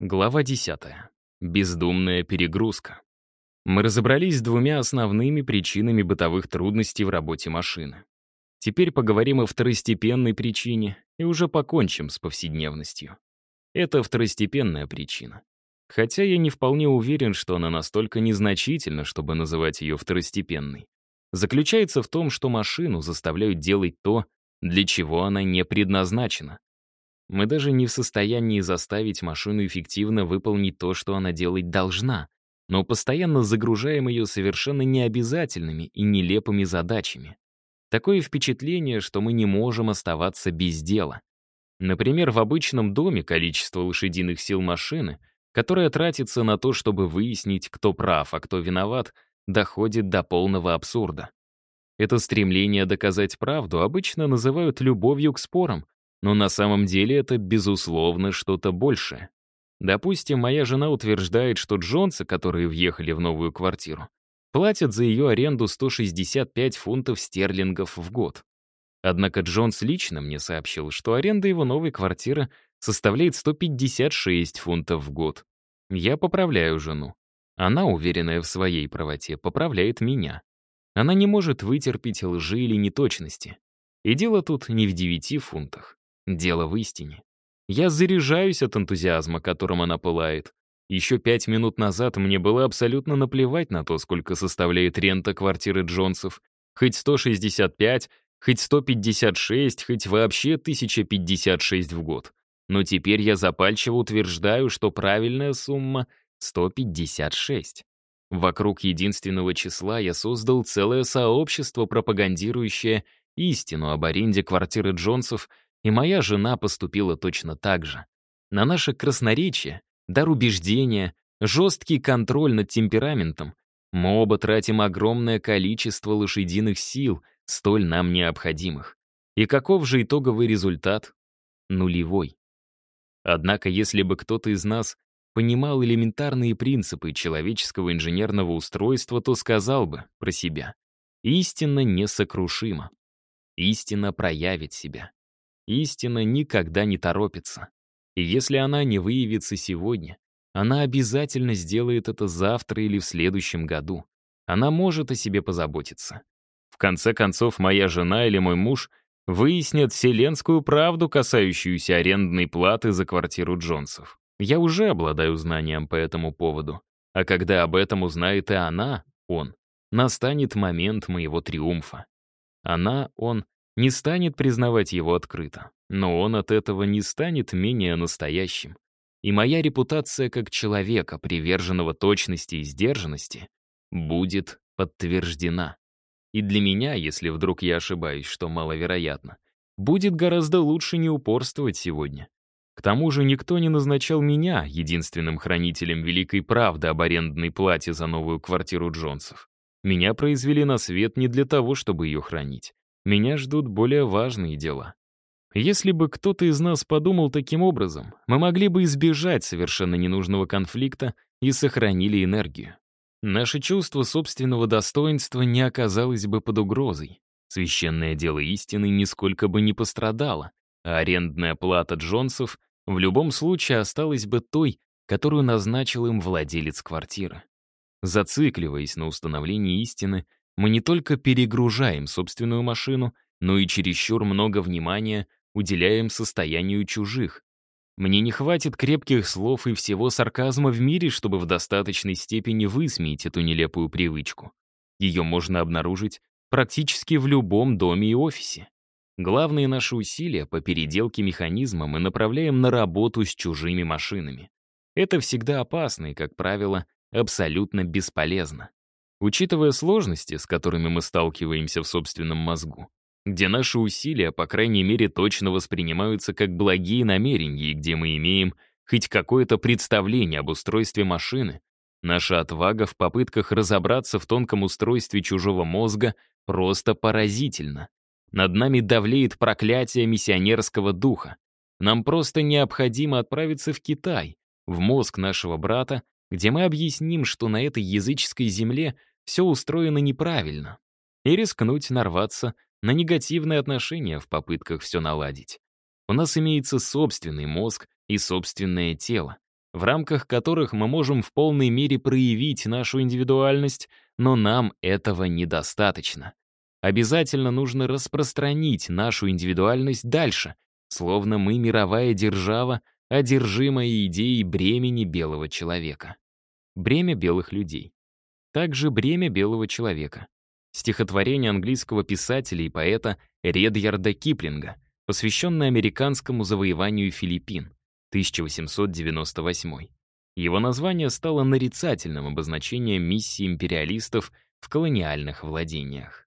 Глава 10. Бездумная перегрузка. Мы разобрались с двумя основными причинами бытовых трудностей в работе машины. Теперь поговорим о второстепенной причине и уже покончим с повседневностью. Это второстепенная причина. Хотя я не вполне уверен, что она настолько незначительна, чтобы называть ее второстепенной. Заключается в том, что машину заставляют делать то, для чего она не предназначена. Мы даже не в состоянии заставить машину эффективно выполнить то, что она делать должна, но постоянно загружаем ее совершенно необязательными и нелепыми задачами. Такое впечатление, что мы не можем оставаться без дела. Например, в обычном доме количество лошадиных сил машины, которое тратится на то, чтобы выяснить, кто прав, а кто виноват, доходит до полного абсурда. Это стремление доказать правду обычно называют любовью к спорам, но на самом деле это, безусловно, что-то большее. Допустим, моя жена утверждает, что Джонсы, которые въехали в новую квартиру, платят за ее аренду 165 фунтов стерлингов в год. Однако Джонс лично мне сообщил, что аренда его новой квартиры составляет 156 фунтов в год. Я поправляю жену. Она, уверенная в своей правоте, поправляет меня. Она не может вытерпеть лжи или неточности. И дело тут не в 9 фунтах. Дело в истине. Я заряжаюсь от энтузиазма, которым она пылает. Еще пять минут назад мне было абсолютно наплевать на то, сколько составляет рента квартиры Джонсов. Хоть 165, хоть 156, хоть вообще 1056 в год. Но теперь я запальчиво утверждаю, что правильная сумма — 156. Вокруг единственного числа я создал целое сообщество, пропагандирующее истину об аренде квартиры Джонсов — и моя жена поступила точно так же. На наше красноречие, дар убеждения, жесткий контроль над темпераментом мы оба тратим огромное количество лошадиных сил, столь нам необходимых. И каков же итоговый результат? Нулевой. Однако, если бы кто-то из нас понимал элементарные принципы человеческого инженерного устройства, то сказал бы про себя. Истина несокрушима. Истина проявит себя. Истина никогда не торопится. И если она не выявится сегодня, она обязательно сделает это завтра или в следующем году. Она может о себе позаботиться. В конце концов, моя жена или мой муж выяснят вселенскую правду, касающуюся арендной платы за квартиру Джонсов. Я уже обладаю знанием по этому поводу. А когда об этом узнает и она, он, настанет момент моего триумфа. Она, он не станет признавать его открыто, но он от этого не станет менее настоящим. И моя репутация как человека, приверженного точности и сдержанности, будет подтверждена. И для меня, если вдруг я ошибаюсь, что маловероятно, будет гораздо лучше не упорствовать сегодня. К тому же никто не назначал меня единственным хранителем великой правды об арендной плате за новую квартиру Джонсов. Меня произвели на свет не для того, чтобы ее хранить меня ждут более важные дела. Если бы кто-то из нас подумал таким образом, мы могли бы избежать совершенно ненужного конфликта и сохранили энергию. Наше чувство собственного достоинства не оказалось бы под угрозой. Священное дело истины нисколько бы не пострадало, а арендная плата Джонсов в любом случае осталась бы той, которую назначил им владелец квартиры. Зацикливаясь на установлении истины, мы не только перегружаем собственную машину, но и чересчур много внимания уделяем состоянию чужих. Мне не хватит крепких слов и всего сарказма в мире, чтобы в достаточной степени высмеять эту нелепую привычку. Ее можно обнаружить практически в любом доме и офисе. Главные наши усилия по переделке механизма мы направляем на работу с чужими машинами. Это всегда опасно и, как правило, абсолютно бесполезно. Учитывая сложности, с которыми мы сталкиваемся в собственном мозгу, где наши усилия, по крайней мере, точно воспринимаются как благие намерения и где мы имеем хоть какое-то представление об устройстве машины, наша отвага в попытках разобраться в тонком устройстве чужого мозга просто поразительна. Над нами давлеет проклятие миссионерского духа. Нам просто необходимо отправиться в Китай, в мозг нашего брата, где мы объясним, что на этой языческой земле все устроено неправильно, и рискнуть нарваться на негативные отношения в попытках все наладить. У нас имеется собственный мозг и собственное тело. в рамках которых мы можем в полной мере проявить нашу индивидуальность, но нам этого недостаточно. Обязательно нужно распространить нашу индивидуальность дальше, словно мы мировая держава, одержимая идеей бремени белого человека. Бремя белых людей. Также бремя белого человека. Стихотворение английского писателя и поэта Редьярда Киплинга, посвященное американскому завоеванию Филиппин, 1898. Его название стало нарицательным обозначением миссии империалистов в колониальных владениях.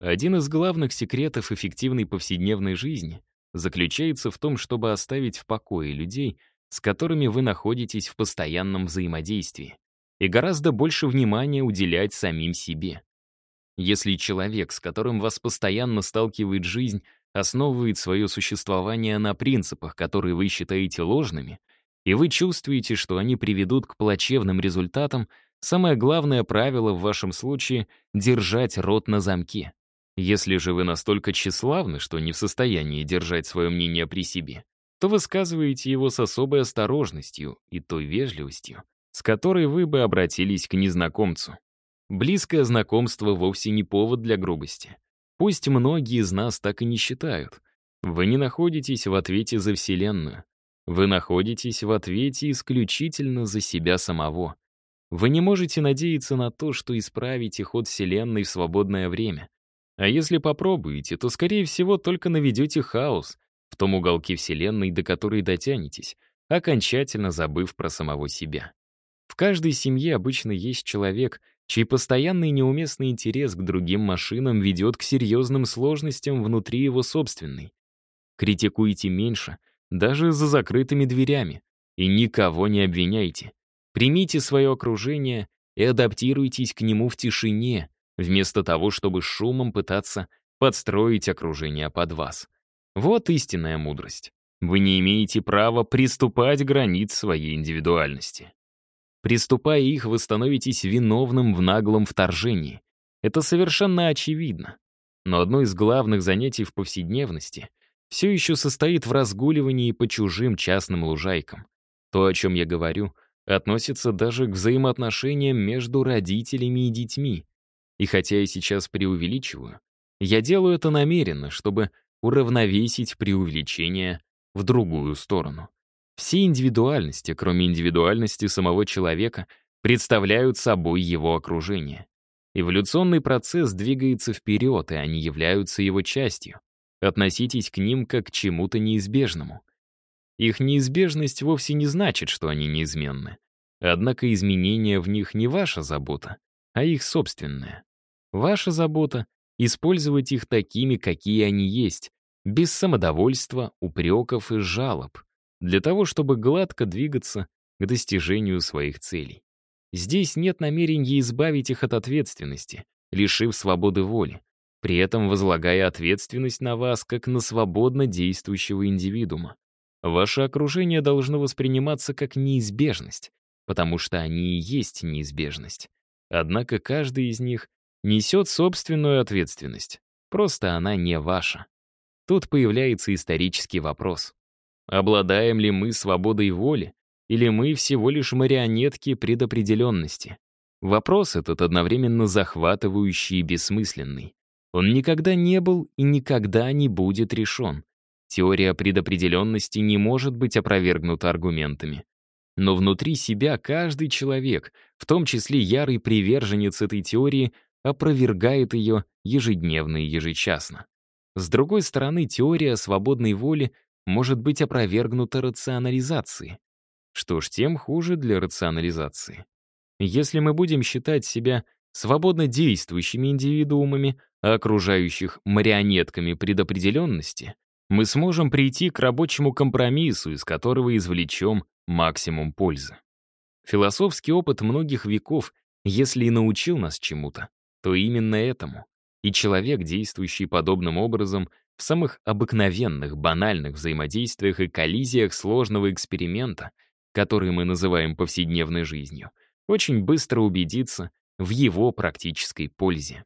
Один из главных секретов эффективной повседневной жизни заключается в том, чтобы оставить в покое людей, с которыми вы находитесь в постоянном взаимодействии, и гораздо больше внимания уделять самим себе. Если человек, с которым вас постоянно сталкивает жизнь, основывает свое существование на принципах, которые вы считаете ложными, и вы чувствуете, что они приведут к плачевным результатам, самое главное правило в вашем случае — держать рот на замке. Если же вы настолько тщеславны, что не в состоянии держать свое мнение при себе, то высказываете его с особой осторожностью и той вежливостью, с которой вы бы обратились к незнакомцу. Близкое знакомство вовсе не повод для грубости. Пусть многие из нас так и не считают. Вы не находитесь в ответе за Вселенную. Вы находитесь в ответе исключительно за себя самого. Вы не можете надеяться на то, что исправите ход Вселенной в свободное время. А если попробуете, то, скорее всего, только наведете хаос в том уголке Вселенной, до которой дотянетесь, окончательно забыв про самого себя. В каждой семье обычно есть человек, чей постоянный неуместный интерес к другим машинам ведет к серьезным сложностям внутри его собственной. Критикуйте меньше, даже за закрытыми дверями, и никого не обвиняйте. Примите свое окружение и адаптируйтесь к нему в тишине, вместо того, чтобы шумом пытаться подстроить окружение под вас. Вот истинная мудрость. Вы не имеете права приступать границ своей индивидуальности. Приступая их, вы становитесь виновным в наглом вторжении. Это совершенно очевидно. Но одно из главных занятий в повседневности все еще состоит в разгуливании по чужим частным лужайкам. То, о чем я говорю, относится даже к взаимоотношениям между родителями и детьми. И хотя я сейчас преувеличиваю, я делаю это намеренно, чтобы уравновесить преувеличение в другую сторону. Все индивидуальности, кроме индивидуальности самого человека, представляют собой его окружение. Эволюционный процесс двигается вперед, и они являются его частью. Относитесь к ним как к чему-то неизбежному. Их неизбежность вовсе не значит, что они неизменны. Однако изменения в них не ваша забота, а их собственная. Ваша забота — использовать их такими, какие они есть, без самодовольства, упреков и жалоб, для того, чтобы гладко двигаться к достижению своих целей. Здесь нет намерения избавить их от ответственности, лишив свободы воли, при этом возлагая ответственность на вас как на свободно действующего индивидуума. Ваше окружение должно восприниматься как неизбежность, потому что они и есть неизбежность. Однако каждый из них несет собственную ответственность. Просто она не ваша. Тут появляется исторический вопрос. Обладаем ли мы свободой воли, или мы всего лишь марионетки предопределенности? Вопрос этот одновременно захватывающий и бессмысленный. Он никогда не был и никогда не будет решен. Теория предопределенности не может быть опровергнута аргументами. Но внутри себя каждый человек, в том числе ярый приверженец этой теории, опровергает ее ежедневно и ежечасно. С другой стороны, теория свободной воли может быть опровергнута рационализацией. Что ж, тем хуже для рационализации. Если мы будем считать себя свободно действующими индивидуумами, а окружающих марионетками предопределенности, мы сможем прийти к рабочему компромиссу, из которого извлечем максимум пользы. Философский опыт многих веков, если и научил нас чему-то, то именно этому. И человек, действующий подобным образом в самых обыкновенных, банальных взаимодействиях и коллизиях сложного эксперимента, который мы называем повседневной жизнью, очень быстро убедится в его практической пользе.